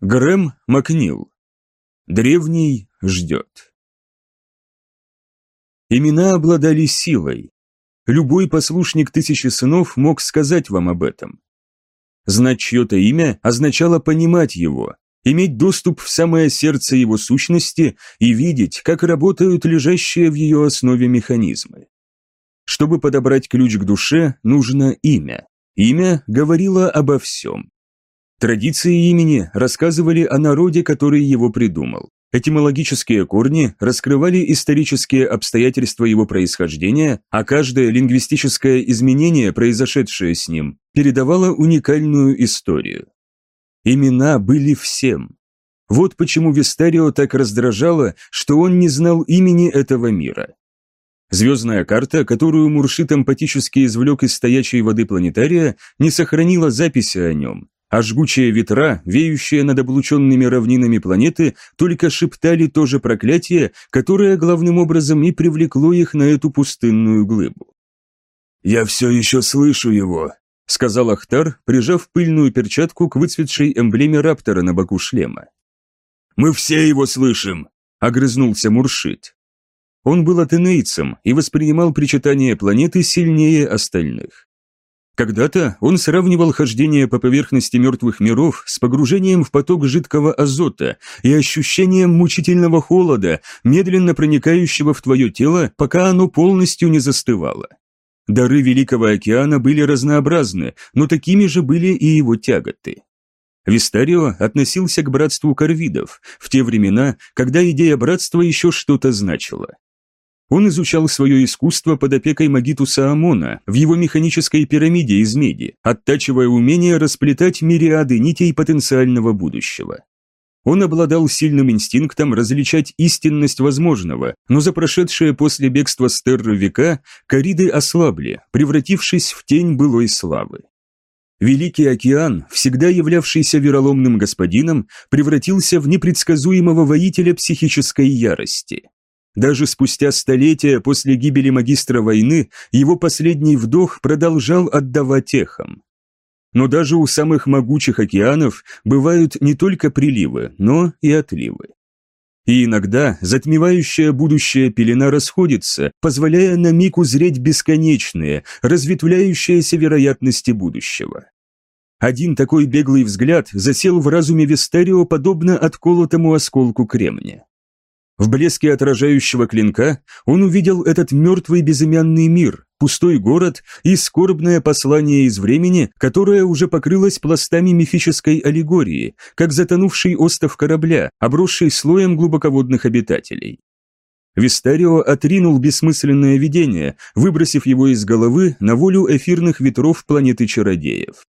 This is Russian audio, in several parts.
Грэм Макнил. Древний ждет. Имена обладали силой. Любой послушник Тысячи Сынов мог сказать вам об этом. Знать чье-то имя означало понимать его, иметь доступ в самое сердце его сущности и видеть, как работают лежащие в ее основе механизмы. Чтобы подобрать ключ к душе, нужно имя. Имя говорило обо всем. Традиции имени рассказывали о народе, который его придумал. Этимологические корни раскрывали исторические обстоятельства его происхождения, а каждое лингвистическое изменение, произошедшее с ним, передавало уникальную историю. Имена были всем. Вот почему Вистарио так раздражало, что он не знал имени этого мира. Звездная карта, которую Муршит эмпатически извлек из стоячей воды планетария, не сохранила записи о нем, а жгучие ветра, веющие над облученными равнинами планеты, только шептали то же проклятие, которое главным образом и привлекло их на эту пустынную глыбу. «Я все еще слышу его», — сказал Ахтар, прижав пыльную перчатку к выцветшей эмблеме раптора на боку шлема. «Мы все его слышим», — огрызнулся Муршит. Он был атенейцем и воспринимал причитание планеты сильнее остальных. Когда-то он сравнивал хождение по поверхности мертвых миров с погружением в поток жидкого азота и ощущением мучительного холода, медленно проникающего в твое тело, пока оно полностью не застывало. Дары Великого океана были разнообразны, но такими же были и его тяготы. Вистарио относился к братству корвидов в те времена, когда идея братства еще что-то значила. Он изучал свое искусство под опекой Магитуса Амона в его механической пирамиде из меди, оттачивая умение расплетать мириады нитей потенциального будущего. Он обладал сильным инстинктом различать истинность возможного, но за прошедшие после бегства с века кориды ослабли, превратившись в тень былой славы. Великий океан, всегда являвшийся вероломным господином, превратился в непредсказуемого воителя психической ярости. Даже спустя столетия после гибели магистра войны его последний вдох продолжал отдавать эхом. Но даже у самых могучих океанов бывают не только приливы, но и отливы. И иногда затмевающая будущее пелена расходится, позволяя на миг узреть бесконечные, разветвляющиеся вероятности будущего. Один такой беглый взгляд засел в разуме Вестарио подобно отколотому осколку кремня. В блеске отражающего клинка он увидел этот мертвый безымянный мир, пустой город и скорбное послание из времени, которое уже покрылось пластами мифической аллегории, как затонувший остов корабля, обросший слоем глубоководных обитателей. Вистарио отринул бессмысленное видение, выбросив его из головы на волю эфирных ветров планеты чародеев.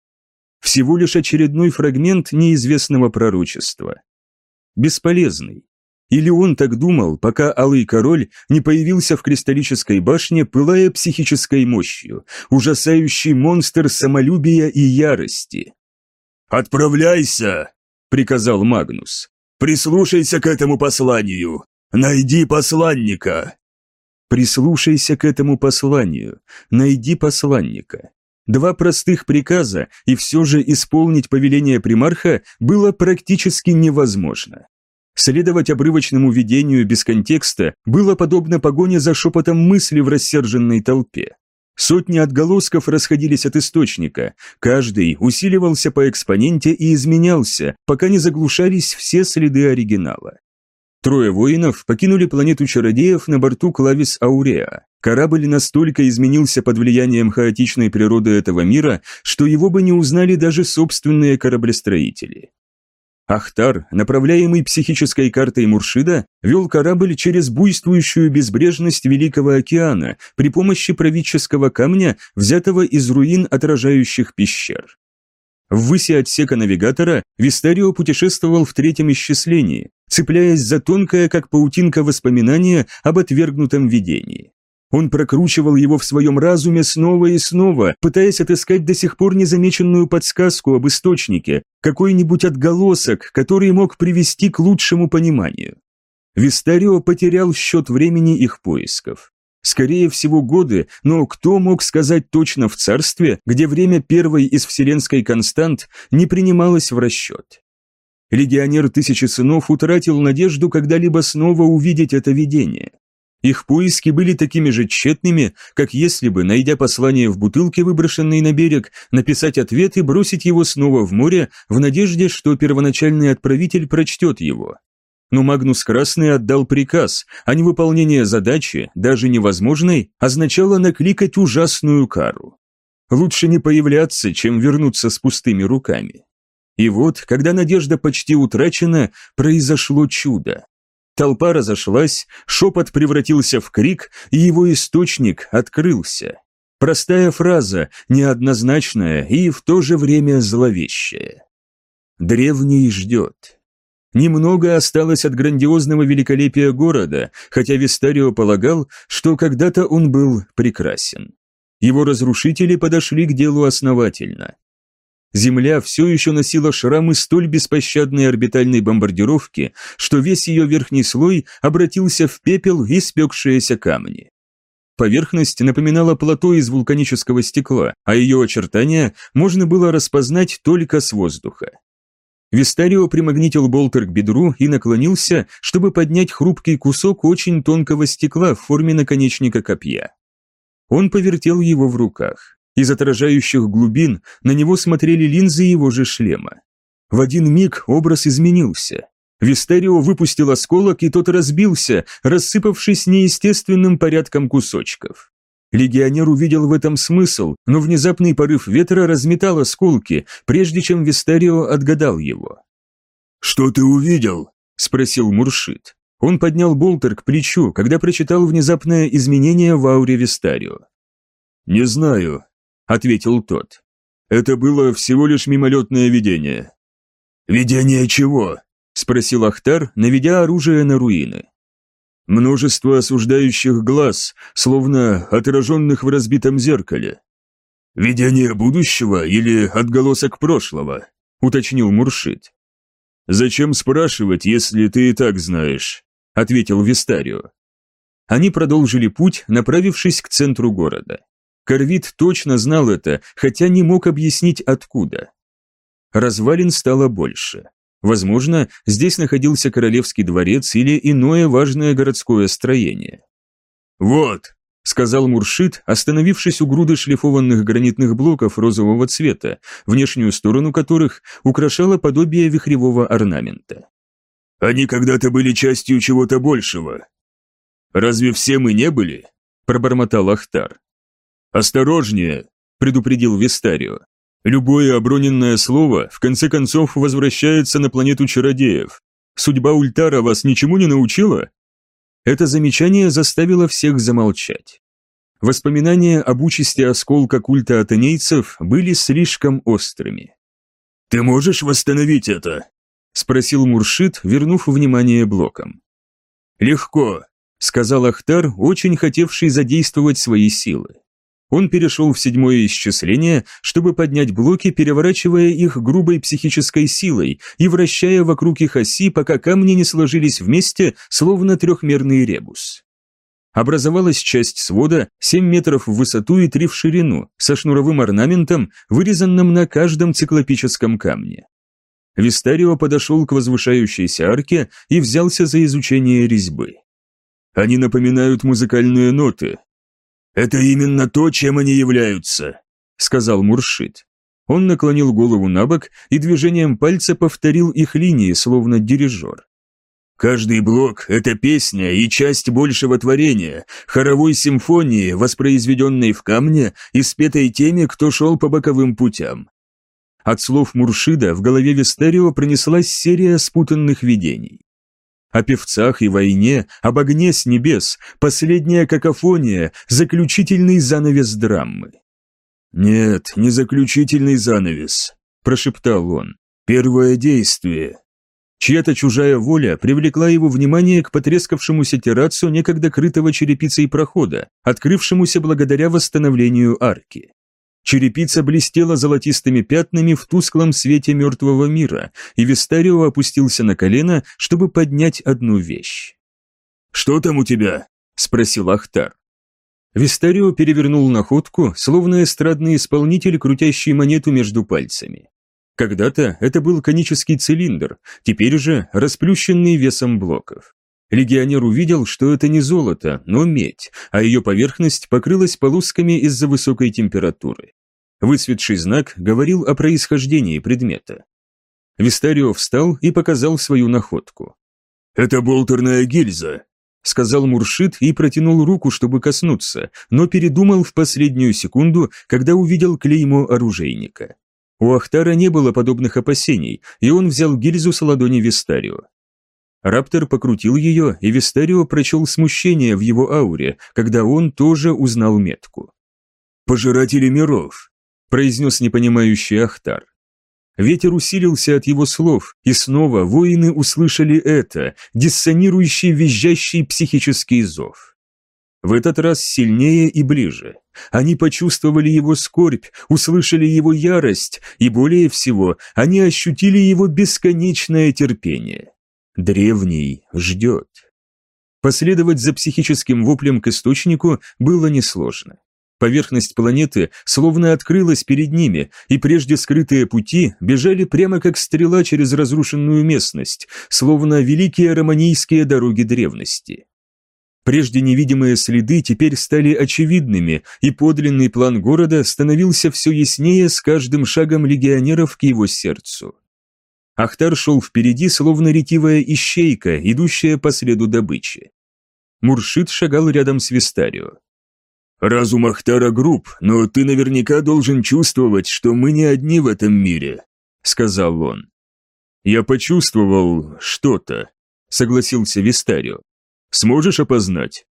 Всего лишь очередной фрагмент неизвестного пророчества. Бесполезный, или он так думал, пока Алый Король не появился в кристаллической башне, пылая психической мощью, ужасающий монстр самолюбия и ярости. «Отправляйся!» — приказал Магнус. «Прислушайся к этому посланию! Найди посланника!» «Прислушайся к этому посланию! Найди посланника!» Два простых приказа, и все же исполнить повеление примарха было практически невозможно. Следовать обрывочному видению без контекста было подобно погоне за шепотом мысли в рассерженной толпе. Сотни отголосков расходились от источника, каждый усиливался по экспоненте и изменялся, пока не заглушались все следы оригинала. Трое воинов покинули планету чародеев на борту Клавис Ауреа. Корабль настолько изменился под влиянием хаотичной природы этого мира, что его бы не узнали даже собственные кораблестроители. Ахтар, направляемый психической картой Муршида, вел корабль через буйствующую безбрежность Великого океана при помощи правительского камня, взятого из руин отражающих пещер. В выси отсека навигатора Вистарио путешествовал в третьем исчислении, цепляясь за тонкое, как паутинка воспоминания об отвергнутом видении. Он прокручивал его в своем разуме снова и снова, пытаясь отыскать до сих пор незамеченную подсказку об источнике, какой-нибудь отголосок, который мог привести к лучшему пониманию. Вистарио потерял счет времени их поисков. Скорее всего, годы, но кто мог сказать точно в царстве, где время первой из вселенской констант не принималось в расчет? Легионер Тысячи Сынов утратил надежду когда-либо снова увидеть это видение. Их поиски были такими же тщетными, как если бы, найдя послание в бутылке, выброшенной на берег, написать ответ и бросить его снова в море в надежде, что первоначальный отправитель прочтет его. Но Магнус Красный отдал приказ, а невыполнение задачи, даже невозможной, означало накликать ужасную кару. Лучше не появляться, чем вернуться с пустыми руками. И вот, когда надежда почти утрачена, произошло чудо. Толпа разошлась, шепот превратился в крик, и его источник открылся. Простая фраза, неоднозначная и в то же время зловещая. Древний ждет. Немного осталось от грандиозного великолепия города, хотя Вистарио полагал, что когда-то он был прекрасен. Его разрушители подошли к делу основательно. Земля все еще носила шрамы столь беспощадной орбитальной бомбардировки, что весь ее верхний слой обратился в пепел и спекшиеся камни. Поверхность напоминала плато из вулканического стекла, а ее очертания можно было распознать только с воздуха. Вистарио примагнитил болтер к бедру и наклонился, чтобы поднять хрупкий кусок очень тонкого стекла в форме наконечника копья. Он повертел его в руках. Из отражающих глубин на него смотрели линзы его же шлема. В один миг образ изменился. Вистерио выпустил осколок, и тот разбился, рассыпавшись неестественным порядком кусочков. Легионер увидел в этом смысл, но внезапный порыв ветра разметал осколки, прежде чем Вистерио отгадал его. «Что ты увидел?» – спросил Муршит. Он поднял болтер к плечу, когда прочитал внезапное изменение в ауре Вистарио. «Не знаю. — ответил тот. «Это было всего лишь мимолетное видение». «Видение чего?» — спросил Ахтар, наведя оружие на руины. «Множество осуждающих глаз, словно отраженных в разбитом зеркале». «Видение будущего или отголосок прошлого?» — уточнил Муршит. «Зачем спрашивать, если ты и так знаешь?» — ответил Вистарио. Они продолжили путь, направившись к центру города. Корвит точно знал это, хотя не мог объяснить откуда. Развалин стало больше. Возможно, здесь находился королевский дворец или иное важное городское строение. «Вот», — сказал Муршит, остановившись у груды шлифованных гранитных блоков розового цвета, внешнюю сторону которых украшало подобие вихревого орнамента. «Они когда-то были частью чего-то большего». «Разве все мы не были?» – пробормотал Ахтар. «Осторожнее!» – предупредил Вистарио. «Любое оброненное слово в конце концов возвращается на планету чародеев. Судьба Ультара вас ничему не научила?» Это замечание заставило всех замолчать. Воспоминания об участи осколка культа атенейцев были слишком острыми. «Ты можешь восстановить это?» – спросил Муршит, вернув внимание блоком. «Легко», – сказал Ахтар, очень хотевший задействовать свои силы. Он перешел в седьмое исчисление, чтобы поднять блоки, переворачивая их грубой психической силой и вращая вокруг их оси, пока камни не сложились вместе, словно трехмерный ребус. Образовалась часть свода 7 метров в высоту и 3 в ширину, со шнуровым орнаментом, вырезанным на каждом циклопическом камне. Вистарио подошел к возвышающейся арке и взялся за изучение резьбы. «Они напоминают музыкальные ноты», «Это именно то, чем они являются», — сказал Муршит. Он наклонил голову на бок и движением пальца повторил их линии, словно дирижер. Каждый блок — это песня и часть большего творения, хоровой симфонии, воспроизведенной в камне и спетой теми, кто шел по боковым путям. От слов Муршида в голове Вестерио пронеслась серия спутанных видений о певцах и войне, об огне с небес, последняя какофония, заключительный занавес драмы. «Нет, не заключительный занавес», – прошептал он. «Первое действие». Чья-то чужая воля привлекла его внимание к потрескавшемуся террацу некогда крытого черепицей прохода, открывшемуся благодаря восстановлению арки. Черепица блестела золотистыми пятнами в тусклом свете мертвого мира, и Вистарио опустился на колено, чтобы поднять одну вещь. «Что там у тебя?» – спросил Ахтар. Вистарио перевернул находку, словно эстрадный исполнитель, крутящий монету между пальцами. Когда-то это был конический цилиндр, теперь же расплющенный весом блоков. Легионер увидел, что это не золото, но медь, а ее поверхность покрылась полосками из-за высокой температуры. Высветший знак говорил о происхождении предмета. Вистарио встал и показал свою находку. «Это болтерная гильза», — сказал Муршит и протянул руку, чтобы коснуться, но передумал в последнюю секунду, когда увидел клеймо оружейника. У Ахтара не было подобных опасений, и он взял гильзу с ладони Вистарио. Раптор покрутил ее, и Вистарио прочел смущение в его ауре, когда он тоже узнал метку. «Пожиратели миров», – произнес непонимающий Ахтар. Ветер усилился от его слов, и снова воины услышали это, диссонирующий визжащий психический зов. В этот раз сильнее и ближе. Они почувствовали его скорбь, услышали его ярость, и более всего, они ощутили его бесконечное терпение. Древний ждет. Последовать за психическим воплем к источнику было несложно. Поверхность планеты словно открылась перед ними, и прежде скрытые пути бежали прямо как стрела через разрушенную местность, словно великие романийские дороги древности. Прежде невидимые следы теперь стали очевидными, и подлинный план города становился все яснее с каждым шагом легионеров к его сердцу. Ахтар шел впереди, словно ретивая ищейка, идущая по следу добычи. Муршит шагал рядом с Вистарио. «Разум Ахтара груб, но ты наверняка должен чувствовать, что мы не одни в этом мире», — сказал он. «Я почувствовал что-то», — согласился Вистарио. «Сможешь опознать?»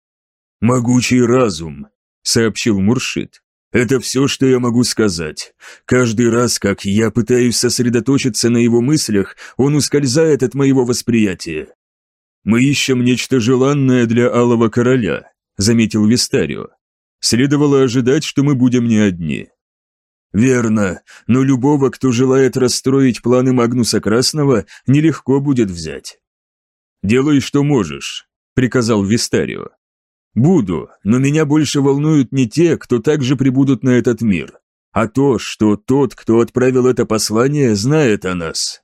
«Могучий разум», — сообщил Муршит. Это все, что я могу сказать. Каждый раз, как я пытаюсь сосредоточиться на его мыслях, он ускользает от моего восприятия. «Мы ищем нечто желанное для Алого Короля», — заметил Вистарио. «Следовало ожидать, что мы будем не одни». «Верно, но любого, кто желает расстроить планы Магнуса Красного, нелегко будет взять». «Делай, что можешь», — приказал Вистарио. Буду, но меня больше волнуют не те, кто также прибудут на этот мир, а то, что тот, кто отправил это послание, знает о нас.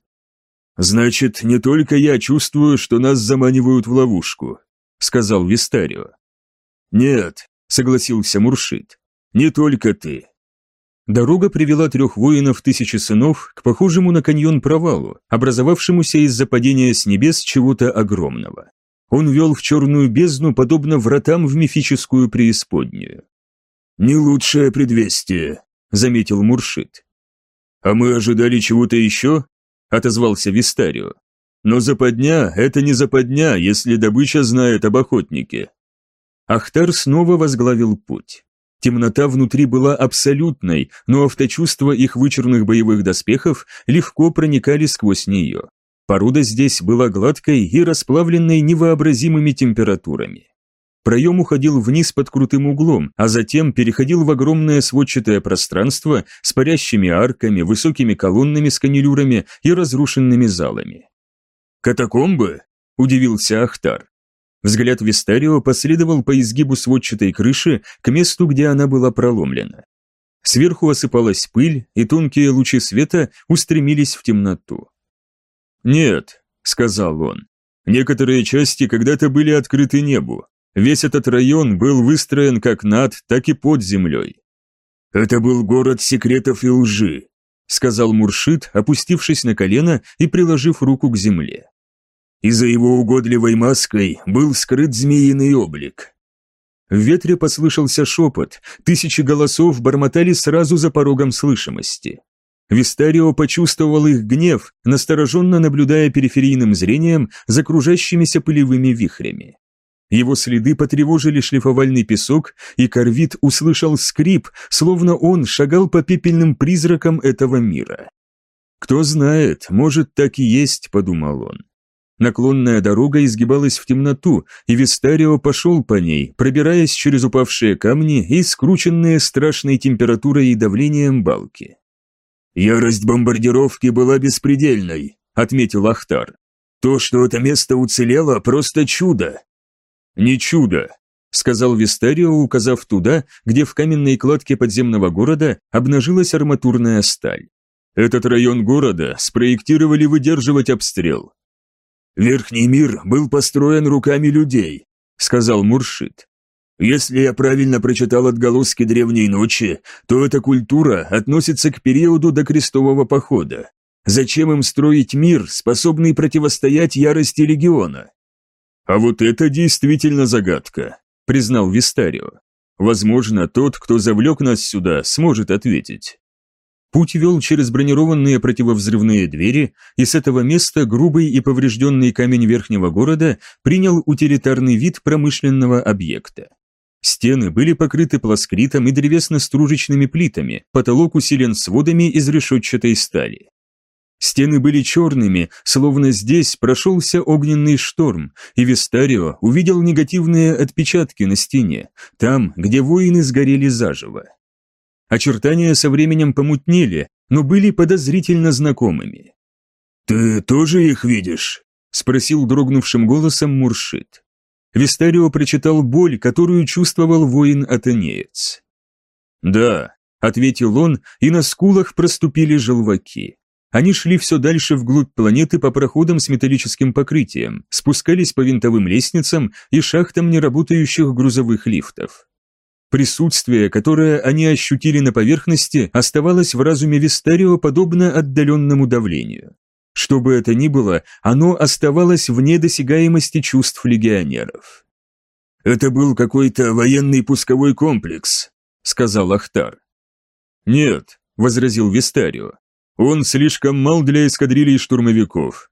Значит, не только я чувствую, что нас заманивают в ловушку, сказал Вистарио. Нет, согласился Муршит, не только ты. Дорога привела трех воинов тысячи сынов к похожему на каньон провалу, образовавшемуся из-за падения с небес чего-то огромного. Он вел в черную бездну, подобно вратам в мифическую преисподнюю. «Не лучшее предвестие», — заметил Муршит. «А мы ожидали чего-то еще?» — отозвался Вистарио. «Но западня — это не западня, если добыча знает об охотнике». Ахтар снова возглавил путь. Темнота внутри была абсолютной, но авточувства их вычурных боевых доспехов легко проникали сквозь нее. Порода здесь была гладкой и расплавленной невообразимыми температурами. Проем уходил вниз под крутым углом, а затем переходил в огромное сводчатое пространство с парящими арками, высокими колоннами с канилюрами и разрушенными залами. «Катакомбы?» – удивился Ахтар. Взгляд Вистарио последовал по изгибу сводчатой крыши к месту, где она была проломлена. Сверху осыпалась пыль, и тонкие лучи света устремились в темноту. «Нет», — сказал он, — «некоторые части когда-то были открыты небу. Весь этот район был выстроен как над, так и под землей». «Это был город секретов и лжи», — сказал Муршит, опустившись на колено и приложив руку к земле. И за его угодливой маской был скрыт змеиный облик. В ветре послышался шепот, тысячи голосов бормотали сразу за порогом слышимости. Вистарио почувствовал их гнев, настороженно наблюдая периферийным зрением за кружащимися пылевыми вихрями. Его следы потревожили шлифовальный песок, и Корвит услышал скрип, словно он шагал по пепельным призракам этого мира. «Кто знает, может, так и есть», — подумал он. Наклонная дорога изгибалась в темноту, и Вистарио пошел по ней, пробираясь через упавшие камни и скрученные страшной температурой и давлением балки. «Ярость бомбардировки была беспредельной», — отметил Ахтар. «То, что это место уцелело, просто чудо». «Не чудо», — сказал Вистарио, указав туда, где в каменной кладке подземного города обнажилась арматурная сталь. Этот район города спроектировали выдерживать обстрел. «Верхний мир был построен руками людей», — сказал Муршит. «Если я правильно прочитал отголоски древней ночи, то эта культура относится к периоду до крестового похода. Зачем им строить мир, способный противостоять ярости легиона?» «А вот это действительно загадка», — признал Вистарио. «Возможно, тот, кто завлек нас сюда, сможет ответить». Путь вел через бронированные противовзрывные двери, и с этого места грубый и поврежденный камень верхнего города принял утилитарный вид промышленного объекта. Стены были покрыты пласкритом и древесно-стружечными плитами, потолок усилен сводами из решетчатой стали. Стены были черными, словно здесь прошелся огненный шторм, и Вистарио увидел негативные отпечатки на стене, там, где воины сгорели заживо. Очертания со временем помутнели, но были подозрительно знакомыми. «Ты тоже их видишь?» – спросил дрогнувшим голосом Муршит. Вистарио прочитал боль, которую чувствовал воин-атенеец. «Да», – ответил он, и на скулах проступили желваки. Они шли все дальше вглубь планеты по проходам с металлическим покрытием, спускались по винтовым лестницам и шахтам неработающих грузовых лифтов. Присутствие, которое они ощутили на поверхности, оставалось в разуме Вистарио подобно отдаленному давлению. Что бы это ни было, оно оставалось вне досягаемости чувств легионеров. «Это был какой-то военный пусковой комплекс», — сказал Ахтар. «Нет», — возразил Вистарио, — «он слишком мал для эскадрилий штурмовиков».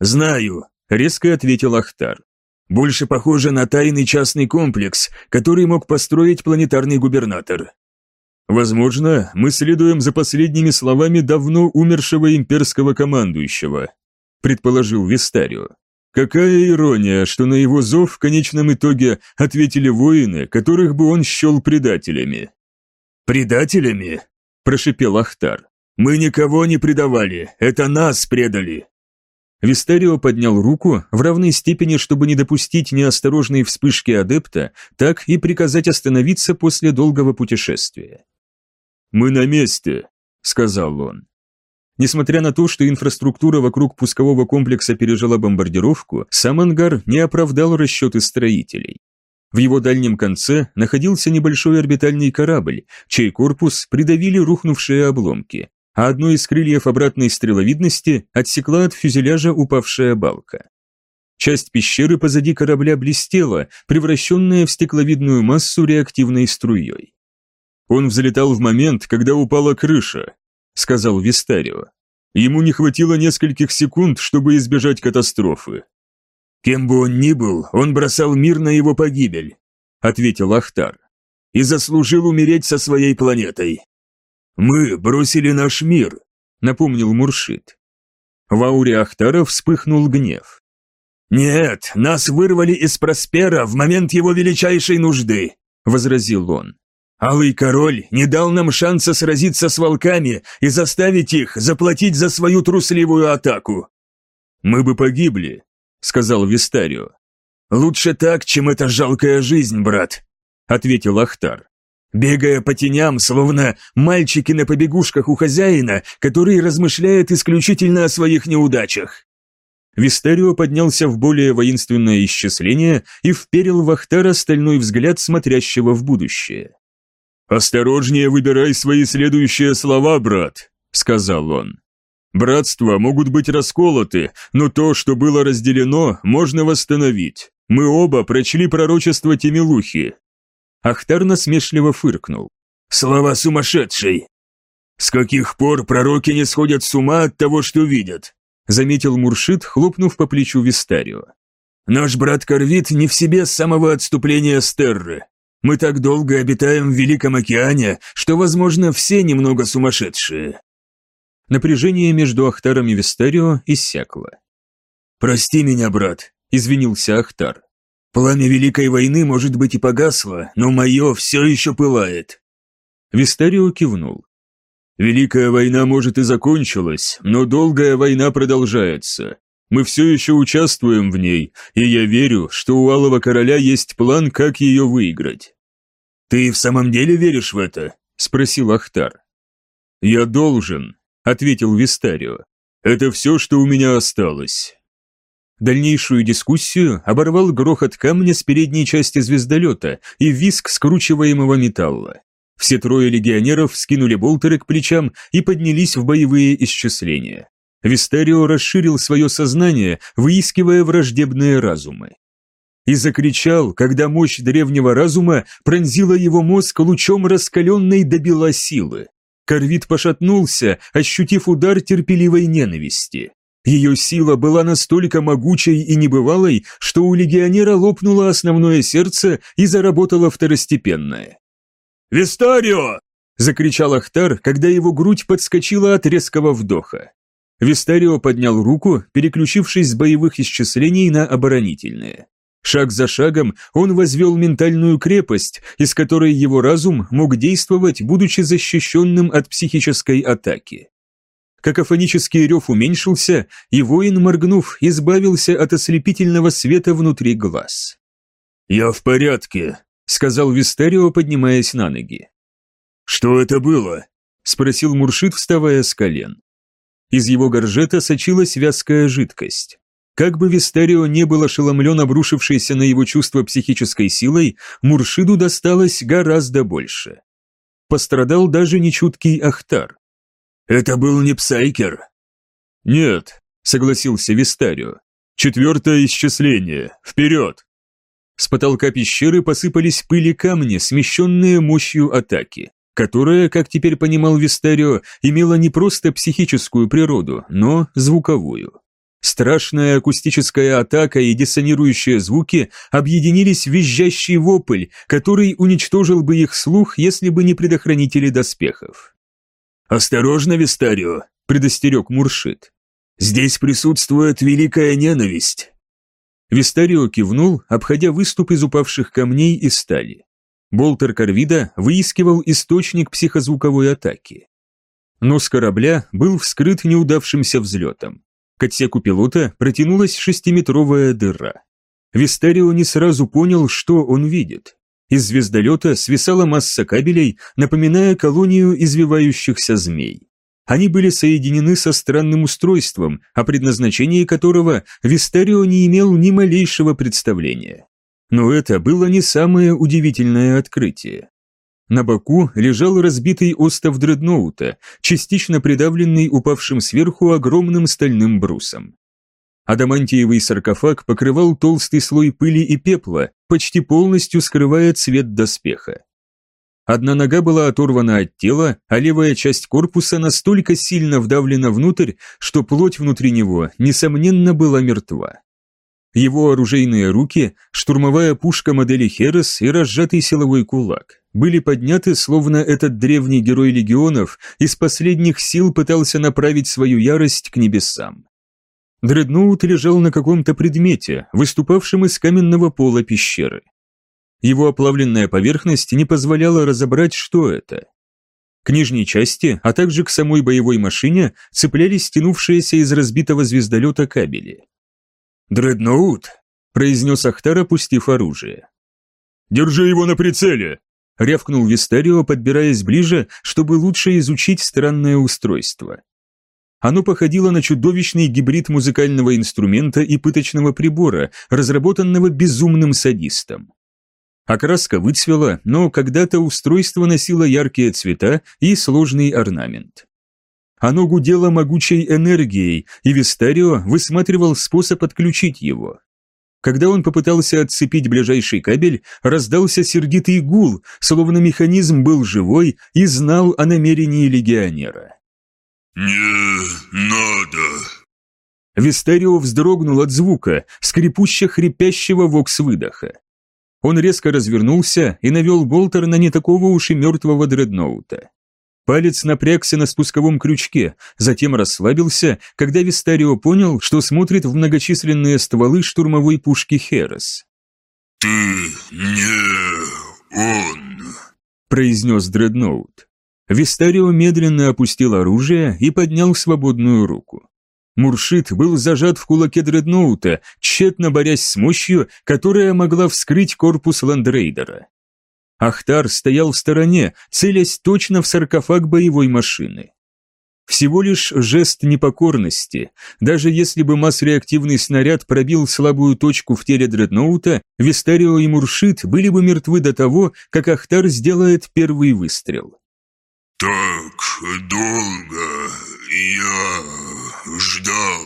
«Знаю», — резко ответил Ахтар. Больше похоже на тайный частный комплекс, который мог построить планетарный губернатор. Возможно, мы следуем за последними словами давно умершего имперского командующего, предположил Вистарио. Какая ирония, что на его зов в конечном итоге ответили воины, которых бы он счел предателями. «Предателями?» – прошипел Ахтар. «Мы никого не предавали, это нас предали!» Вистарио поднял руку в равной степени, чтобы не допустить неосторожной вспышки адепта, так и приказать остановиться после долгого путешествия. «Мы на месте», — сказал он. Несмотря на то, что инфраструктура вокруг пускового комплекса пережила бомбардировку, сам ангар не оправдал расчеты строителей. В его дальнем конце находился небольшой орбитальный корабль, чей корпус придавили рухнувшие обломки, а одно из крыльев обратной стреловидности отсекла от фюзеляжа упавшая балка. Часть пещеры позади корабля блестела, превращенная в стекловидную массу реактивной струей. «Он взлетал в момент, когда упала крыша», — сказал Вистарио. «Ему не хватило нескольких секунд, чтобы избежать катастрофы». «Кем бы он ни был, он бросал мир на его погибель», — ответил Ахтар. «И заслужил умереть со своей планетой. «Мы бросили наш мир», — напомнил Муршит. В ауре Ахтара вспыхнул гнев. «Нет, нас вырвали из Проспера в момент его величайшей нужды», — возразил он. «Алый король не дал нам шанса сразиться с волками и заставить их заплатить за свою трусливую атаку». «Мы бы погибли», — сказал Вистарио. «Лучше так, чем эта жалкая жизнь, брат», — ответил Ахтар бегая по теням, словно мальчики на побегушках у хозяина, который размышляет исключительно о своих неудачах. Вистерио поднялся в более воинственное исчисление и вперил в Ахтара стальной взгляд смотрящего в будущее. «Осторожнее выбирай свои следующие слова, брат», — сказал он. «Братства могут быть расколоты, но то, что было разделено, можно восстановить. Мы оба прочли пророчество Тимилухи. Ахтар насмешливо фыркнул. «Слова сумасшедший!» «С каких пор пророки не сходят с ума от того, что видят?» заметил Муршит, хлопнув по плечу Вистарио. «Наш брат Корвит не в себе с самого отступления с Терры. Мы так долго обитаем в Великом океане, что, возможно, все немного сумасшедшие». Напряжение между Ахтаром и Вистарио иссякло. «Прости меня, брат», — извинился Ахтар. Пламя Великой войны, может быть, и погасло, но мое все еще пылает». Вистарио кивнул. «Великая война, может, и закончилась, но долгая война продолжается. Мы все еще участвуем в ней, и я верю, что у Алого Короля есть план, как ее выиграть». «Ты в самом деле веришь в это?» – спросил Ахтар. «Я должен», — ответил Вистарио. «Это все, что у меня осталось». Дальнейшую дискуссию оборвал грохот камня с передней части звездолета и визг скручиваемого металла. Все трое легионеров скинули болтеры к плечам и поднялись в боевые исчисления. Вистарио расширил свое сознание, выискивая враждебные разумы. И закричал, когда мощь древнего разума пронзила его мозг лучом раскаленной до бела силы. Корвит пошатнулся, ощутив удар терпеливой ненависти. Ее сила была настолько могучей и небывалой, что у легионера лопнуло основное сердце и заработало второстепенное. «Вистарио!» – закричал Ахтар, когда его грудь подскочила от резкого вдоха. Вистарио поднял руку, переключившись с боевых исчислений на оборонительные. Шаг за шагом он возвел ментальную крепость, из которой его разум мог действовать, будучи защищенным от психической атаки. Какофонический рев уменьшился, и воин, моргнув, избавился от ослепительного света внутри глаз. «Я в порядке», — сказал Вистарио, поднимаясь на ноги. «Что это было?» — спросил Муршит, вставая с колен. Из его горжета сочилась вязкая жидкость. Как бы Вистарио не был ошеломлен обрушившейся на его чувства психической силой, Муршиду досталось гораздо больше. Пострадал даже нечуткий Ахтар. «Это был не Псайкер?» «Нет», — согласился Вистарио. «Четвертое исчисление. Вперед!» С потолка пещеры посыпались пыль и камни, смещенные мощью атаки, которая, как теперь понимал Вистарио, имела не просто психическую природу, но звуковую. Страшная акустическая атака и диссонирующие звуки объединились в визжащий вопль, который уничтожил бы их слух, если бы не предохранители доспехов. «Осторожно, Вистарио!» – предостерег Муршит. «Здесь присутствует великая ненависть!» Вистарио кивнул, обходя выступ из упавших камней и стали. Болтер Корвида выискивал источник психозвуковой атаки. Нос корабля был вскрыт неудавшимся взлетом. К отсеку пилота протянулась шестиметровая дыра. Вистарио не сразу понял, что он видит. Из звездолета свисала масса кабелей, напоминая колонию извивающихся змей. Они были соединены со странным устройством, о предназначении которого Вистарио не имел ни малейшего представления. Но это было не самое удивительное открытие. На боку лежал разбитый остов дредноута, частично придавленный упавшим сверху огромным стальным брусом. Адамантиевый саркофаг покрывал толстый слой пыли и пепла, почти полностью скрывая цвет доспеха. Одна нога была оторвана от тела, а левая часть корпуса настолько сильно вдавлена внутрь, что плоть внутри него, несомненно, была мертва. Его оружейные руки, штурмовая пушка модели Херес и разжатый силовой кулак были подняты, словно этот древний герой легионов из последних сил пытался направить свою ярость к небесам. Дредноут лежал на каком-то предмете, выступавшем из каменного пола пещеры. Его оплавленная поверхность не позволяла разобрать, что это. К нижней части, а также к самой боевой машине цеплялись стянувшиеся из разбитого звездолета кабели. «Дредноут», — произнес Ахтар, опустив оружие. «Держи его на прицеле!» — рявкнул Вистарио, подбираясь ближе, чтобы лучше изучить странное устройство. Оно походило на чудовищный гибрид музыкального инструмента и пыточного прибора, разработанного безумным садистом. Окраска выцвела, но когда-то устройство носило яркие цвета и сложный орнамент. Оно гудело могучей энергией, и Вистарио высматривал способ отключить его. Когда он попытался отцепить ближайший кабель, раздался сердитый гул, словно механизм был живой и знал о намерении легионера. «Не надо!» Вистарио вздрогнул от звука, скрипуще-хрипящего вокс-выдоха. Он резко развернулся и навел болтер на не такого уж и мертвого дредноута. Палец напрягся на спусковом крючке, затем расслабился, когда Вистарио понял, что смотрит в многочисленные стволы штурмовой пушки Херес. «Ты не он», — произнес дредноут. Вистарио медленно опустил оружие и поднял свободную руку. Муршит был зажат в кулаке дредноута, тщетно борясь с мощью, которая могла вскрыть корпус ландрейдера. Ахтар стоял в стороне, целясь точно в саркофаг боевой машины. Всего лишь жест непокорности. Даже если бы масс-реактивный снаряд пробил слабую точку в теле дредноута, Вистарио и Муршит были бы мертвы до того, как Ахтар сделает первый выстрел. «Так долго я ждал»,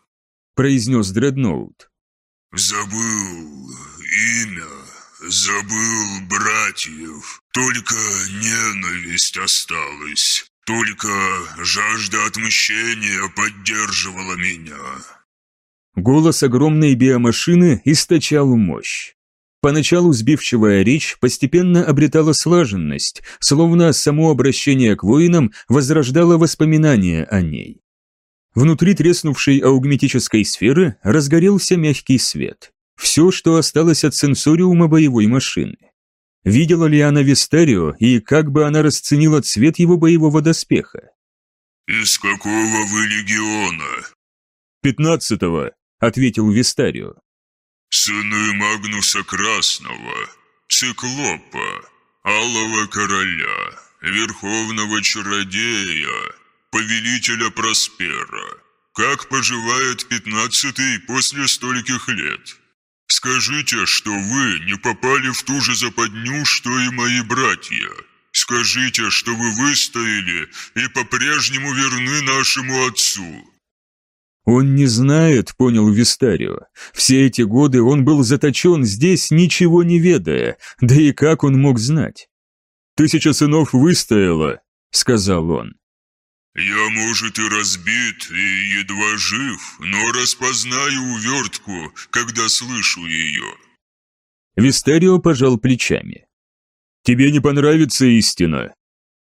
— произнес дредноут. «Забыл имя, забыл братьев, только ненависть осталась». Только жажда отмщения поддерживала меня. Голос огромной биомашины источал мощь. Поначалу сбивчивая речь постепенно обретала слаженность, словно само обращение к воинам возрождало воспоминания о ней. Внутри треснувшей аугметической сферы разгорелся мягкий свет. Все, что осталось от сенсориума боевой машины. Видела ли она Вистарио и как бы она расценила цвет его боевого доспеха? «Из какого вы легиона?» «Пятнадцатого», — ответил Вистарио. «Сыны Магнуса Красного, Циклопа, Алого Короля, Верховного Чародея, Повелителя Проспера. Как поживает пятнадцатый после стольких лет?» Скажите, что вы не попали в ту же западню, что и мои братья. Скажите, что вы выстояли и по-прежнему верны нашему отцу». «Он не знает», — понял Вистарио. «Все эти годы он был заточен здесь, ничего не ведая, да и как он мог знать?» «Тысяча сынов выстояла», — сказал он. «Я, может, и разбит, и едва жив, но распознаю увертку, когда слышу ее». Вистерио пожал плечами. «Тебе не понравится истина?»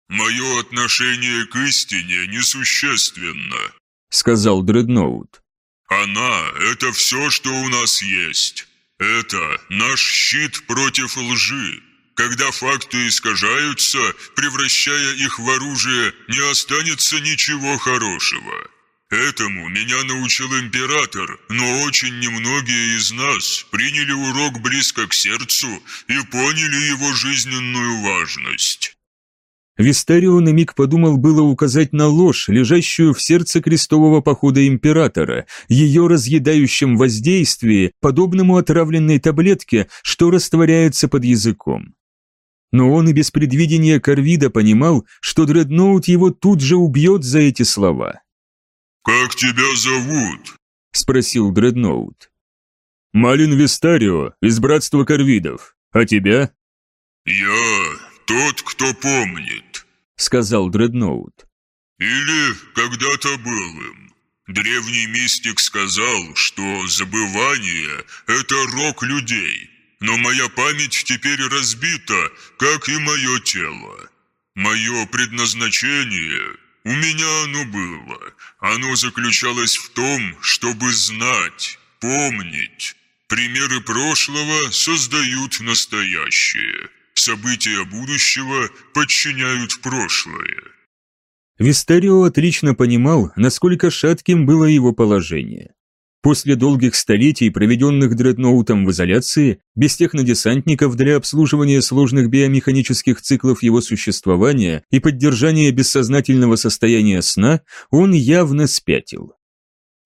«Мое отношение к истине несущественно», — сказал Дредноут. «Она — это все, что у нас есть. Это наш щит против лжи. Когда факты искажаются, превращая их в оружие, не останется ничего хорошего. Этому меня научил император, но очень немногие из нас приняли урок близко к сердцу и поняли его жизненную важность. Вистарио на миг подумал было указать на ложь, лежащую в сердце крестового похода императора, ее разъедающем воздействии, подобному отравленной таблетке, что растворяется под языком но он и без предвидения Корвида понимал, что Дредноут его тут же убьет за эти слова. «Как тебя зовут?» – спросил Дредноут. «Малин Вистарио, из Братства Корвидов. А тебя?» «Я тот, кто помнит», – сказал Дредноут. «Или когда-то был им. Древний мистик сказал, что забывание – это рок людей, но моя память теперь разбита, как и мое тело. Мое предназначение, у меня оно было, оно заключалось в том, чтобы знать, помнить. Примеры прошлого создают настоящее, события будущего подчиняют прошлое. Вистарио отлично понимал, насколько шатким было его положение. После долгих столетий, проведенных дредноутом в изоляции, без технодесантников для обслуживания сложных биомеханических циклов его существования и поддержания бессознательного состояния сна, он явно спятил.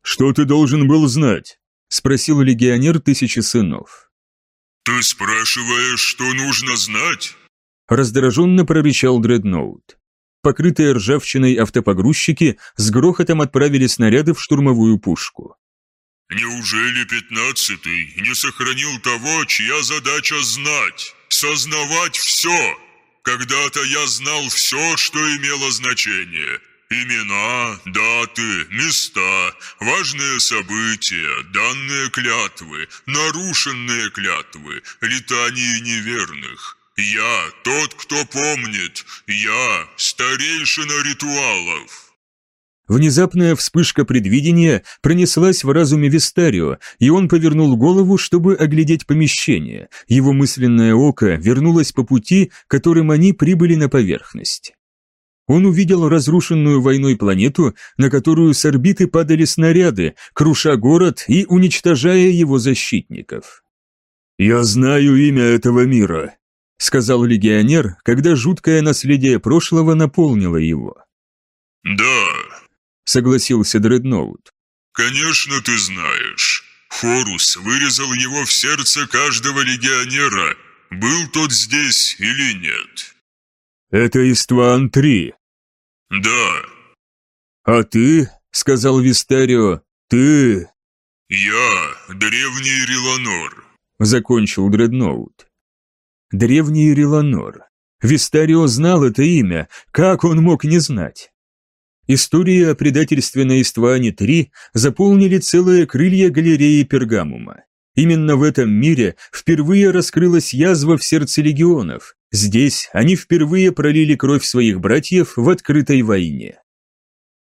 «Что ты должен был знать?» – спросил легионер тысячи сынов. «Ты спрашиваешь, что нужно знать?» Раздраженно прорычал дредноут. Покрытые ржавчиной автопогрузчики с грохотом отправили снаряды в штурмовую пушку. Неужели пятнадцатый не сохранил того, чья задача знать, сознавать все? Когда-то я знал все, что имело значение. Имена, даты, места, важные события, данные клятвы, нарушенные клятвы, летания неверных. Я тот, кто помнит, я старейшина ритуалов. Внезапная вспышка предвидения пронеслась в разуме Вистарио, и он повернул голову, чтобы оглядеть помещение. Его мысленное око вернулось по пути, которым они прибыли на поверхность. Он увидел разрушенную войной планету, на которую с орбиты падали снаряды, круша город и уничтожая его защитников. «Я знаю имя этого мира», — сказал легионер, когда жуткое наследие прошлого наполнило его. «Да», — согласился Дредноут. «Конечно, ты знаешь. Хорус вырезал его в сердце каждого легионера, был тот здесь или нет». «Это Истван-3». «Да». «А ты?» — сказал Вистарио. «Ты...» «Я древний Реланор», — закончил Дредноут. Древний Реланор. Вистарио знал это имя, как он мог не знать? Истории о предательстве на Истване-3 заполнили целые крылья галереи Пергамума. Именно в этом мире впервые раскрылась язва в сердце легионов. Здесь они впервые пролили кровь своих братьев в открытой войне.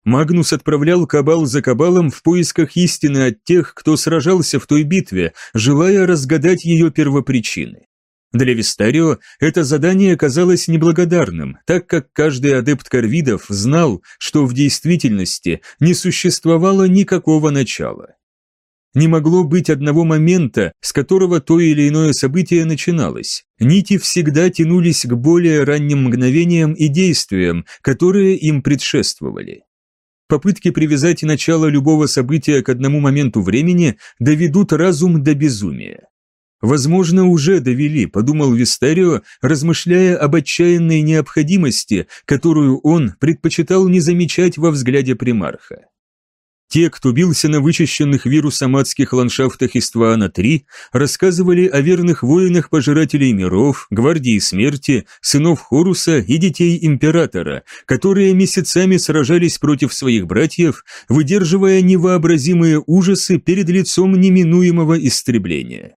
Магнус отправлял кабал за кабалом в поисках истины от тех, кто сражался в той битве, желая разгадать ее первопричины. Для Вистарио это задание казалось неблагодарным, так как каждый адепт Корвидов знал, что в действительности не существовало никакого начала. Не могло быть одного момента, с которого то или иное событие начиналось. Нити всегда тянулись к более ранним мгновениям и действиям, которые им предшествовали. Попытки привязать начало любого события к одному моменту времени доведут разум до безумия. Возможно, уже довели, подумал Вистарио, размышляя об отчаянной необходимости, которую он предпочитал не замечать во взгляде примарха. Те, кто бился на вычищенных вирусом адских ландшафтах Иствана-3, рассказывали о верных воинах пожирателей миров, гвардии смерти, сынов Хоруса и детей Императора, которые месяцами сражались против своих братьев, выдерживая невообразимые ужасы перед лицом неминуемого истребления.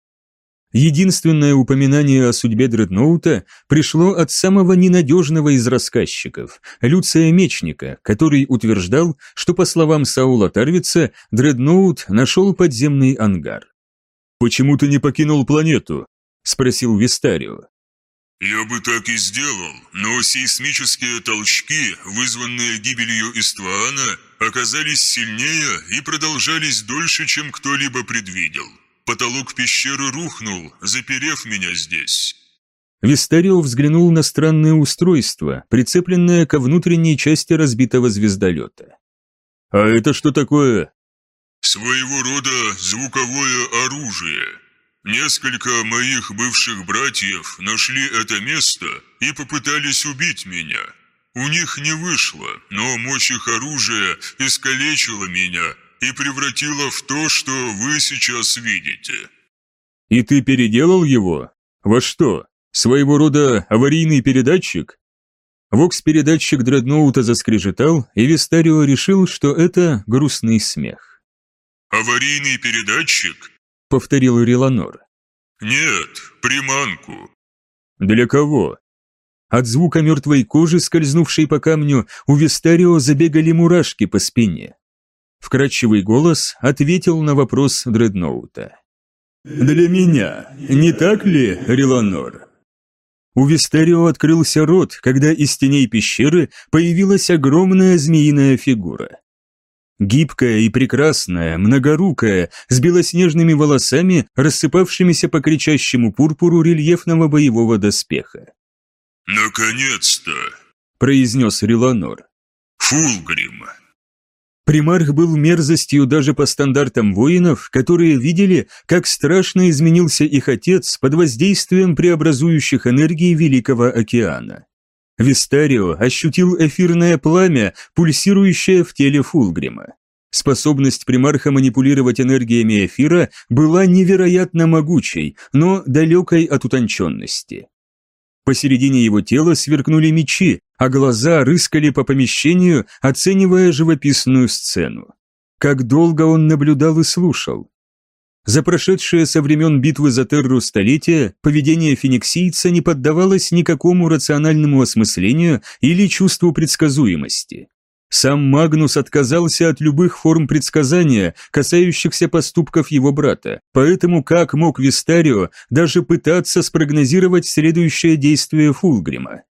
Единственное упоминание о судьбе Дредноута пришло от самого ненадежного из рассказчиков, Люция Мечника, который утверждал, что, по словам Саула Тарвица, Дредноут нашел подземный ангар. «Почему ты не покинул планету?» – спросил Вистарио. «Я бы так и сделал, но сейсмические толчки, вызванные гибелью Иствана, оказались сильнее и продолжались дольше, чем кто-либо предвидел. Потолок пещеры рухнул, заперев меня здесь». Вистарио взглянул на странное устройство, прицепленное ко внутренней части разбитого звездолета. «А это что такое?» «Своего рода звуковое оружие. Несколько моих бывших братьев нашли это место и попытались убить меня. У них не вышло, но мощь их оружия искалечила меня и превратила в то, что вы сейчас видите». «И ты переделал его? Во что? Своего рода аварийный передатчик?» Вокс-передатчик дредноута заскрежетал, и Вистарио решил, что это грустный смех. «Аварийный передатчик?» — повторил Реланор. «Нет, приманку». «Для кого?» От звука мертвой кожи, скользнувшей по камню, у Вистарио забегали мурашки по спине. Вкрадчивый голос ответил на вопрос Дредноута. «Для меня, не так ли, Реланор?» У Вистерио открылся рот, когда из теней пещеры появилась огромная змеиная фигура. Гибкая и прекрасная, многорукая, с белоснежными волосами, рассыпавшимися по кричащему пурпуру рельефного боевого доспеха. «Наконец-то!» – произнес Реланор. «Фулгрим, Примарх был мерзостью даже по стандартам воинов, которые видели, как страшно изменился их отец под воздействием преобразующих энергий Великого океана. Вистарио ощутил эфирное пламя, пульсирующее в теле Фулгрима. Способность примарха манипулировать энергиями эфира была невероятно могучей, но далекой от утонченности. Посередине его тела сверкнули мечи, а глаза рыскали по помещению, оценивая живописную сцену. Как долго он наблюдал и слушал. За прошедшее со времен битвы за Терру столетия поведение фениксийца не поддавалось никакому рациональному осмыслению или чувству предсказуемости. Сам Магнус отказался от любых форм предсказания, касающихся поступков его брата, поэтому как мог Вистарио даже пытаться спрогнозировать следующее действие Фулгрима?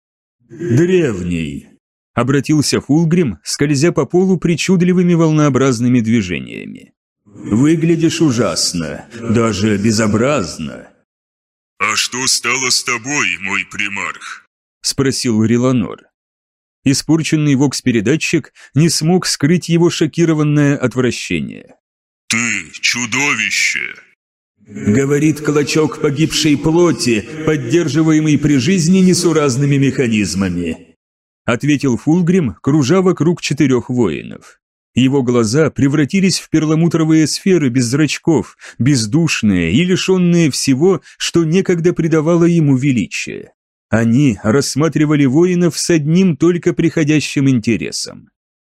«Древний», — обратился Фулгрим, скользя по полу причудливыми волнообразными движениями. «Выглядишь ужасно, даже безобразно». «А что стало с тобой, мой примарх?» — спросил Риланор. Испорченный вокс-передатчик не смог скрыть его шокированное отвращение. «Ты чудовище!» Говорит клочок погибшей плоти, поддерживаемый при жизни несуразными механизмами. Ответил Фулгрим, кружа вокруг четырех воинов. Его глаза превратились в перламутровые сферы без зрачков, бездушные и лишенные всего, что некогда придавало ему величие. Они рассматривали воинов с одним только приходящим интересом.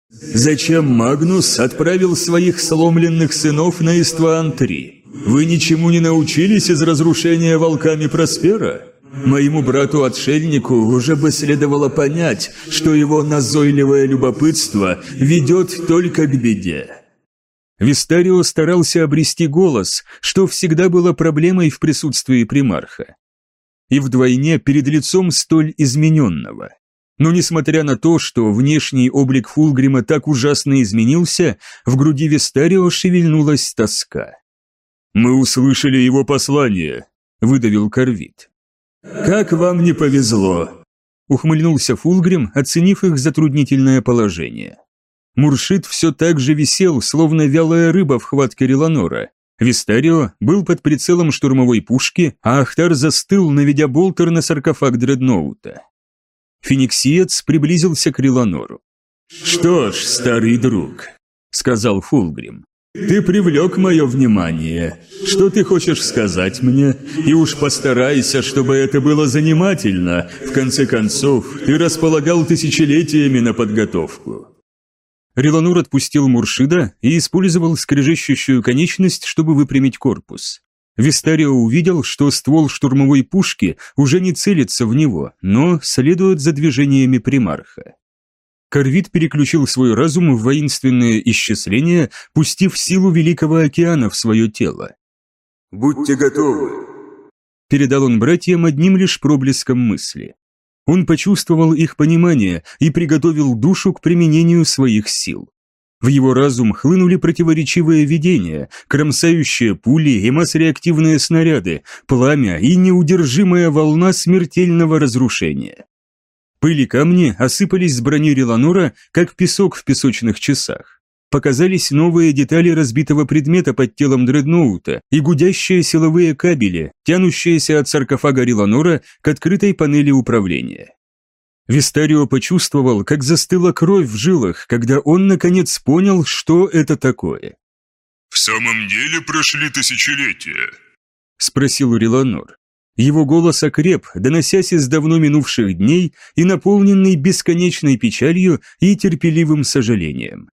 «Зачем Магнус отправил своих сломленных сынов на Истван-3? Вы ничему не научились из разрушения волками Проспера? Моему брату-отшельнику уже бы следовало понять, что его назойливое любопытство ведет только к беде». Вистарио старался обрести голос, что всегда было проблемой в присутствии примарха и вдвойне перед лицом столь измененного. Но несмотря на то, что внешний облик Фулгрима так ужасно изменился, в груди Вестарио шевельнулась тоска. «Мы услышали его послание», — выдавил Корвит. «Как вам не повезло!» — ухмыльнулся Фулгрим, оценив их затруднительное положение. Муршит все так же висел, словно вялая рыба в хватке Реланора, Вистарио был под прицелом штурмовой пушки, а Ахтар застыл, наведя болтер на саркофаг дредноута. Фениксиец приблизился к Риланору. «Что ж, старый друг», — сказал Фулгрим, — «ты привлек мое внимание. Что ты хочешь сказать мне? И уж постарайся, чтобы это было занимательно. В конце концов, ты располагал тысячелетиями на подготовку». Реланур отпустил Муршида и использовал скрежещущую конечность, чтобы выпрямить корпус. Вистарио увидел, что ствол штурмовой пушки уже не целится в него, но следует за движениями примарха. Корвит переключил свой разум в воинственное исчисление, пустив силу Великого океана в свое тело. «Будьте готовы», — передал он братьям одним лишь проблеском мысли. Он почувствовал их понимание и приготовил душу к применению своих сил. В его разум хлынули противоречивые видения, кромсающие пули и масс-реактивные снаряды, пламя и неудержимая волна смертельного разрушения. Пыли камни осыпались с брони Реланора, как песок в песочных часах показались новые детали разбитого предмета под телом дредноута и гудящие силовые кабели, тянущиеся от саркофага Риланора к открытой панели управления. Вистарио почувствовал, как застыла кровь в жилах, когда он наконец понял, что это такое. «В самом деле прошли тысячелетия?» – спросил Риланор. Его голос окреп, доносясь из давно минувших дней и наполненный бесконечной печалью и терпеливым сожалением.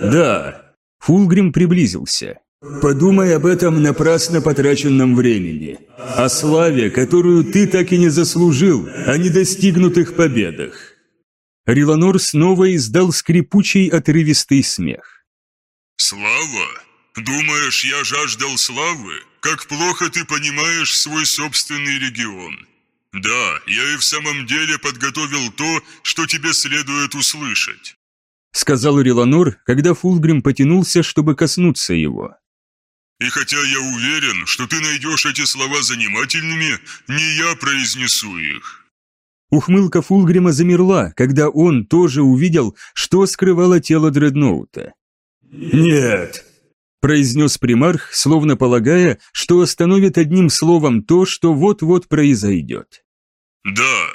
«Да». Фулгрим приблизился. «Подумай об этом напрасно потраченном времени, о славе, которую ты так и не заслужил, о недостигнутых победах». Риланор снова издал скрипучий отрывистый смех. «Слава? Думаешь, я жаждал славы? Как плохо ты понимаешь свой собственный регион. Да, я и в самом деле подготовил то, что тебе следует услышать. — сказал Реланор, когда Фулгрим потянулся, чтобы коснуться его. «И хотя я уверен, что ты найдешь эти слова занимательными, не я произнесу их». Ухмылка Фулгрима замерла, когда он тоже увидел, что скрывало тело дредноута. «Нет», — произнес примарх, словно полагая, что остановит одним словом то, что вот-вот произойдет. «Да»,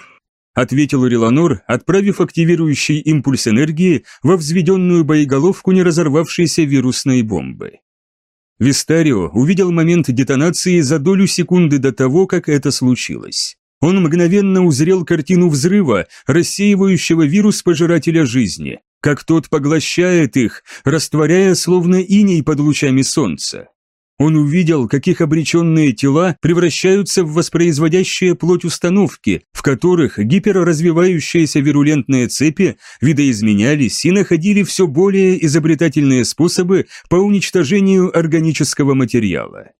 ответил Реланор, отправив активирующий импульс энергии во взведенную боеголовку не разорвавшейся вирусной бомбы. Вистарио увидел момент детонации за долю секунды до того, как это случилось. Он мгновенно узрел картину взрыва, рассеивающего вирус пожирателя жизни, как тот поглощает их, растворяя словно иней под лучами солнца. Он увидел, как их обреченные тела превращаются в воспроизводящие плоть установки, в которых гиперразвивающиеся вирулентные цепи видоизменялись и находили все более изобретательные способы по уничтожению органического материала.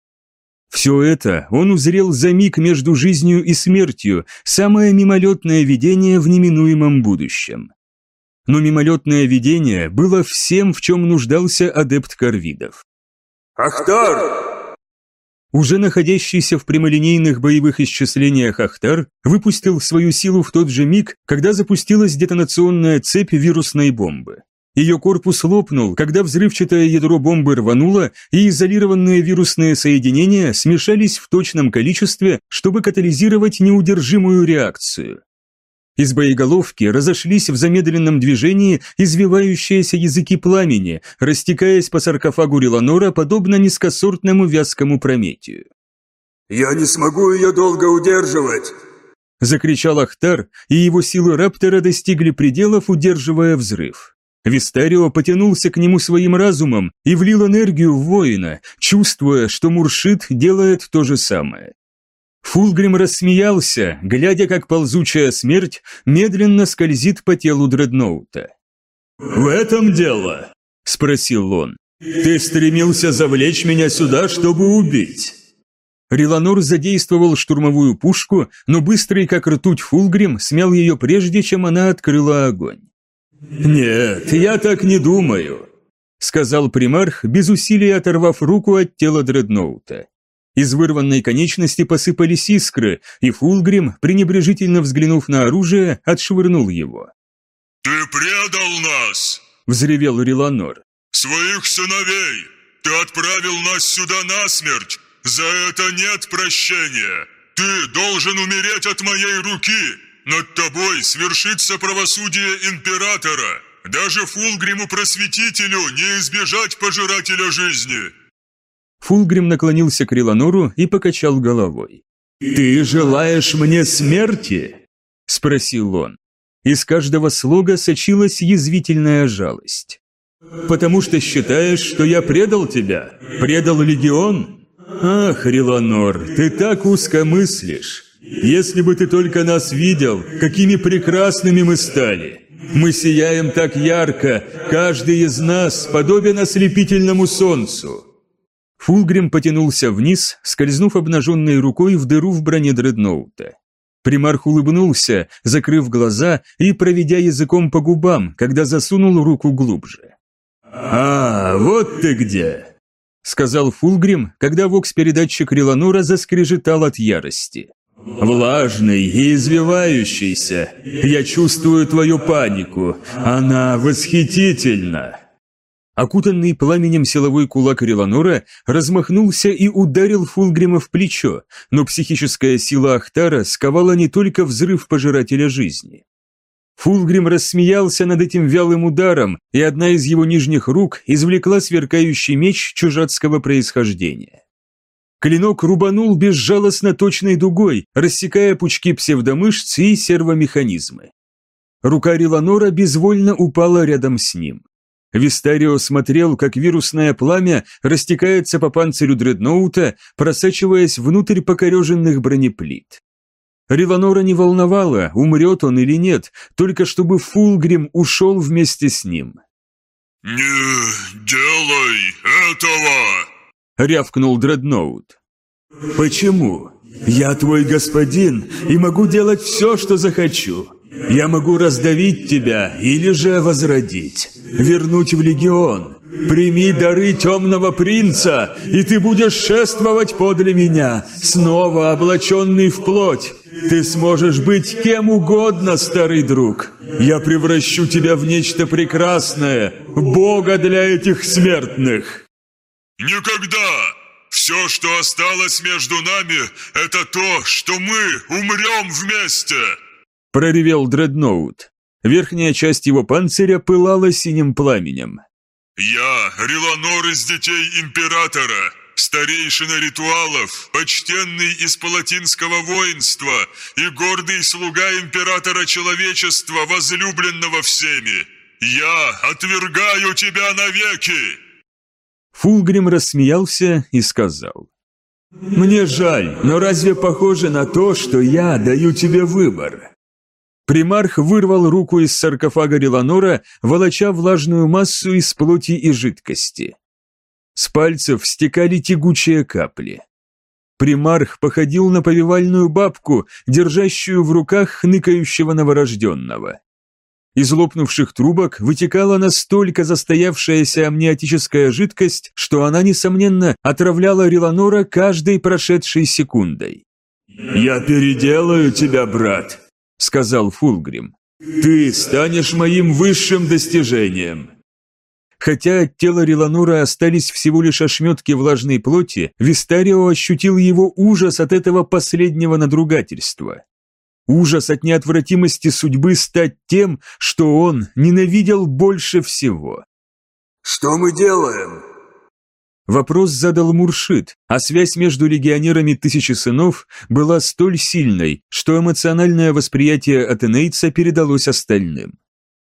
Все это он узрел за миг между жизнью и смертью, самое мимолетное видение в неминуемом будущем. Но мимолетное видение было всем, в чем нуждался адепт Корвидов. «Ахтар!» уже находящийся в прямолинейных боевых исчислениях Ахтар выпустил свою силу в тот же миг, когда запустилась детонационная цепь вирусной бомбы. Ее корпус лопнул, когда взрывчатое ядро бомбы рвануло, и изолированные вирусные соединения смешались в точном количестве, чтобы катализировать неудержимую реакцию. Из боеголовки разошлись в замедленном движении извивающиеся языки пламени, растекаясь по саркофагу Реланора подобно низкосортному вязкому прометию. «Я не смогу ее долго удерживать!» Закричал Ахтар, и его силы Раптора достигли пределов, удерживая взрыв. Вистарио потянулся к нему своим разумом и влил энергию в воина, чувствуя, что Муршит делает то же самое. Фулгрим рассмеялся, глядя, как ползучая смерть медленно скользит по телу дредноута. «В этом дело?» – спросил он. «Ты стремился завлечь меня сюда, чтобы убить?» Реланор задействовал штурмовую пушку, но быстрый как ртуть Фулгрим смял ее прежде, чем она открыла огонь. «Нет, я так не думаю», — сказал примарх, без усилия оторвав руку от тела дредноута. Из вырванной конечности посыпались искры, и Фулгрим, пренебрежительно взглянув на оружие, отшвырнул его. «Ты предал нас!» – взревел Реланор. «Своих сыновей! Ты отправил нас сюда насмерть! За это нет прощения! Ты должен умереть от моей руки!» Над тобой свершится правосудие императора. Даже Фулгриму-просветителю не избежать пожирателя жизни!» Фулгрим наклонился к Реланору и покачал головой. «Ты желаешь мне смерти?» – спросил он. Из каждого слога сочилась язвительная жалость. «Потому что считаешь, что я предал тебя? Предал легион? Ах, Реланор, ты так узко мыслишь. Если бы ты только нас видел, какими прекрасными мы стали! Мы сияем так ярко, каждый из нас подобен ослепительному солнцу!» Фулгрим потянулся вниз, скользнув обнаженной рукой в дыру в броне дредноута. Примарх улыбнулся, закрыв глаза и проведя языком по губам, когда засунул руку глубже. «А, вот ты где!» — сказал Фулгрим, когда вокс-передатчик Реланора заскрежетал от ярости. Влажный и извивающийся. Я чувствую твою панику. Она восхитительна. Окутанный пламенем силовой кулак Реланора размахнулся и ударил Фулгрима в плечо, но психическая сила Ахтара сковала не только взрыв пожирателя жизни. Фулгрим рассмеялся над этим вялым ударом, и одна из его нижних рук извлекла сверкающий меч чужацкого происхождения. Клинок рубанул безжалостно точной дугой, рассекая пучки псевдомышц и сервомеханизмы. Рука Риланора безвольно упала рядом с ним. Вистарио смотрел, как вирусное пламя растекается по панцирю дредноута, просачиваясь внутрь покореженных бронеплит. Риланора не волновало, умрет он или нет, только чтобы Фулгрим ушел вместе с ним. «Не делай этого!» — рявкнул Дредноут. «Почему? Я твой господин и могу делать все, что захочу. Я могу раздавить тебя или же возродить, вернуть в легион. Прими дары темного принца, и ты будешь шествовать подле меня, снова облаченный в плоть. Ты сможешь быть кем угодно, старый друг. Я превращу тебя в нечто прекрасное, Бога для этих смертных». Никогда! Все, что осталось между нами, это то, что мы умрем вместе!» Проревел дредноут. Верхняя часть его панциря пылала синим пламенем. «Я, Реланор из детей Императора, старейшина ритуалов, почтенный из палатинского воинства и гордый слуга Императора Человечества, возлюбленного всеми, я отвергаю тебя навеки!» Фулгрим рассмеялся и сказал. «Мне жаль, но разве похоже на то, что я даю тебе выбор?» Примарх вырвал руку из саркофага Реланора, волоча влажную массу из плоти и жидкости. С пальцев стекали тягучие капли. Примарх походил на повивальную бабку, держащую в руках хныкающего новорожденного. Из лопнувших трубок вытекала настолько застоявшаяся амниотическая жидкость, что она, несомненно, отравляла Реланора каждой прошедшей секундой. «Я переделаю тебя, брат», — сказал Фулгрим. «Ты станешь моим высшим достижением». Хотя от тела Реланора остались всего лишь ошметки влажной плоти, Вистарио ощутил его ужас от этого последнего надругательства. Ужас от неотвратимости судьбы стать тем, что он ненавидел больше всего. «Что мы делаем?» Вопрос задал Муршит, а связь между легионерами Тысячи Сынов была столь сильной, что эмоциональное восприятие Атенейца передалось остальным.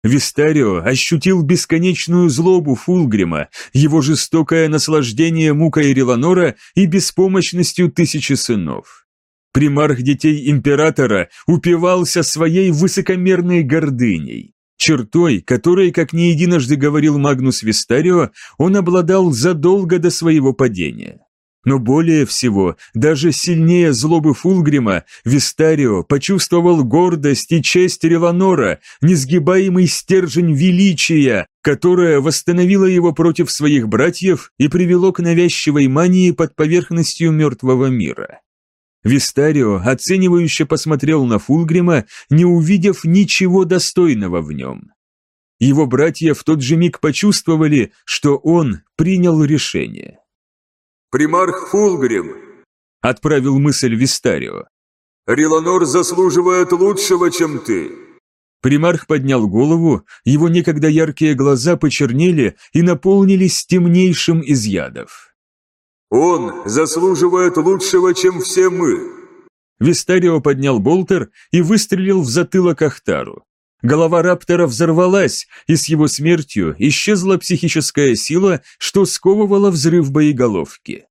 Вистарио ощутил бесконечную злобу Фулгрима, его жестокое наслаждение мукой Реланора и беспомощностью Тысячи Сынов. Примарх детей императора упивался своей высокомерной гордыней, чертой, которой, как не единожды говорил Магнус Вистарио, он обладал задолго до своего падения. Но более всего, даже сильнее злобы Фулгрима, Вистарио почувствовал гордость и честь Реланора, несгибаемый стержень величия, которое восстановило его против своих братьев и привело к навязчивой мании под поверхностью мертвого мира. Вистарио оценивающе посмотрел на Фулгрима, не увидев ничего достойного в нем. Его братья в тот же миг почувствовали, что он принял решение. «Примарх Фулгрим», — отправил мысль Вистарио. «Реланор заслуживает лучшего, чем ты». Примарх поднял голову, его некогда яркие глаза почернели и наполнились темнейшим из ядов. Он заслуживает лучшего, чем все мы. Вистарио поднял болтер и выстрелил в затылок Ахтару. Голова раптора взорвалась, и с его смертью исчезла психическая сила, что сковывала взрыв боеголовки.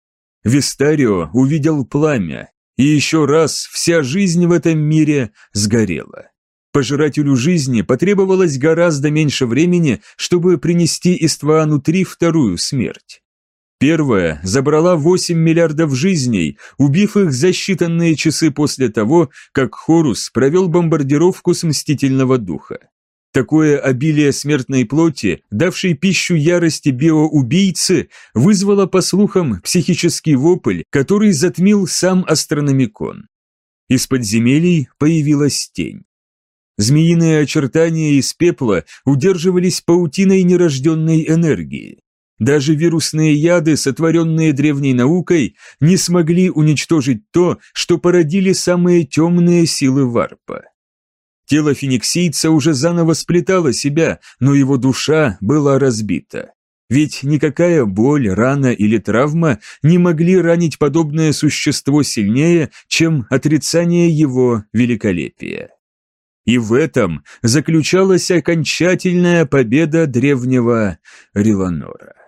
Вистарио увидел пламя, и еще раз вся жизнь в этом мире сгорела. Пожирателю жизни потребовалось гораздо меньше времени, чтобы принести Истваану-3 вторую смерть. Первая забрала 8 миллиардов жизней, убив их за считанные часы после того, как Хорус провел бомбардировку с Мстительного Духа. Такое обилие смертной плоти, давшей пищу ярости биоубийцы, вызвало, по слухам, психический вопль, который затмил сам астрономикон. Из подземелий появилась тень. Змеиные очертания из пепла удерживались паутиной нерожденной энергии. Даже вирусные яды, сотворенные древней наукой, не смогли уничтожить то, что породили самые темные силы варпа. Тело фениксийца уже заново сплетало себя, но его душа была разбита. Ведь никакая боль, рана или травма не могли ранить подобное существо сильнее, чем отрицание его великолепия. И в этом заключалась окончательная победа древнего Риланора.